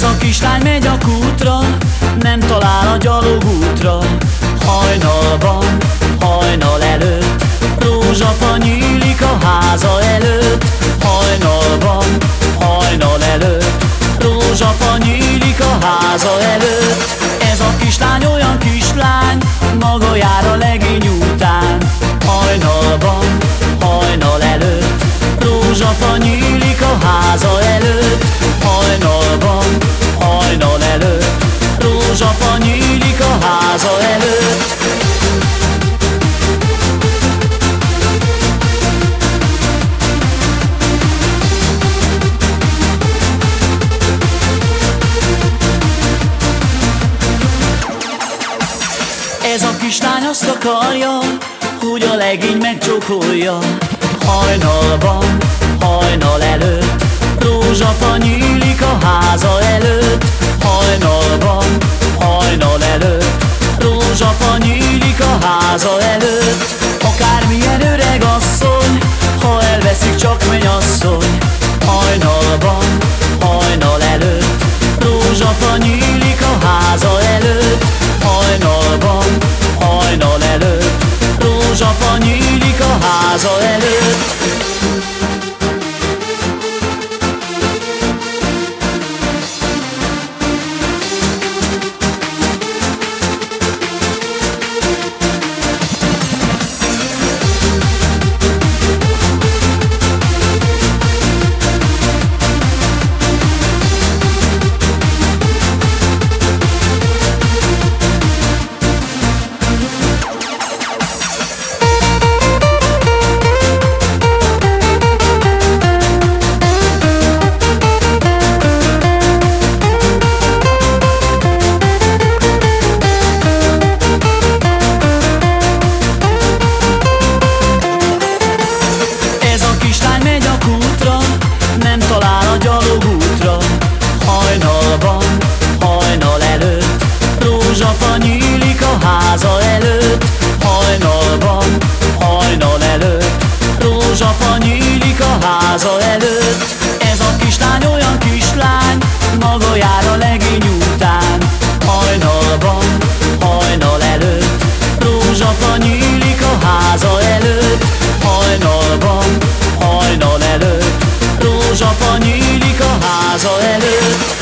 a kútra, nem talál a gyalogútra Hajnalban, hajnal előtt Rózsafa nyílik a háza előtt. Hajnalban, hajnal előtt Rózsafa nyílik a háza előtt. Ez a kislány olyan kislány Maga jár a legény után. Hajnalban, hajnal előtt Rózsafa nyílik Rózsafa nyílik a háza előtt. Ez a kislány azt akarja, hogy a legény megcsókolja. Hajnalban, hajnal előtt Rózsafa nyílik a háza előtt. Hajnalban, Rózsafa nyílik a háza előtt. Akármilyen öreg asszony Ha elveszik csak mennyasszony. Hajnalban, hajnal előtt Rózsafa nyílik a háza előtt. Hajnalban, hajnal előtt Rózsafa nyílik a háza előtt rózsafa nyílik a háza előtt Hajnalban, hajnal előtt, rózsafa nyílik a háza előtt. Ez a kislány olyan kislány, maga jár a legény után. Hajnalban, hajnal előtt, rózsafa nyílik a háza előtt. Hajnalban, hajnal előtt. Rózsafa nyílik a háza előtt